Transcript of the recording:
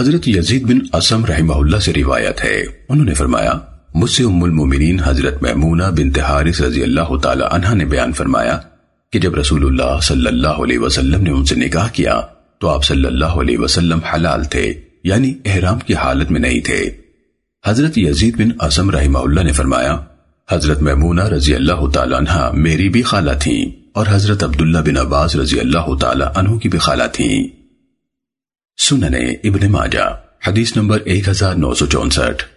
حضرت یزید بن اسم رحمہ اللہ سے روایت ہے۔ انہوں نے فرمایا، مجھ سے ام المومنین حضرت میمونہ بنت حارث رضی اللہ تعالی عنہ نے بیان فرمایا کہ جب رسول اللہ صلی اللہ علیہ وسلم نے ان سے نکاح کیا، تو آپ صلی اللہ علیہ وسلم حلال تھے یعنی احرام کی حالت میں نہیں تھے۔ حضرت یزید بن اسم رحمہ اللہ نے فرمایا، حضرت میمونہ رضی اللہ تعالی عنہ میری بھی خالہ تھیں اور حضرت عبداللہ بن عباس رضی اللہ تعالی عنہ کی بھی خالہ تھیں۔ سننے ابن ماجہ حدیث نمبر 1964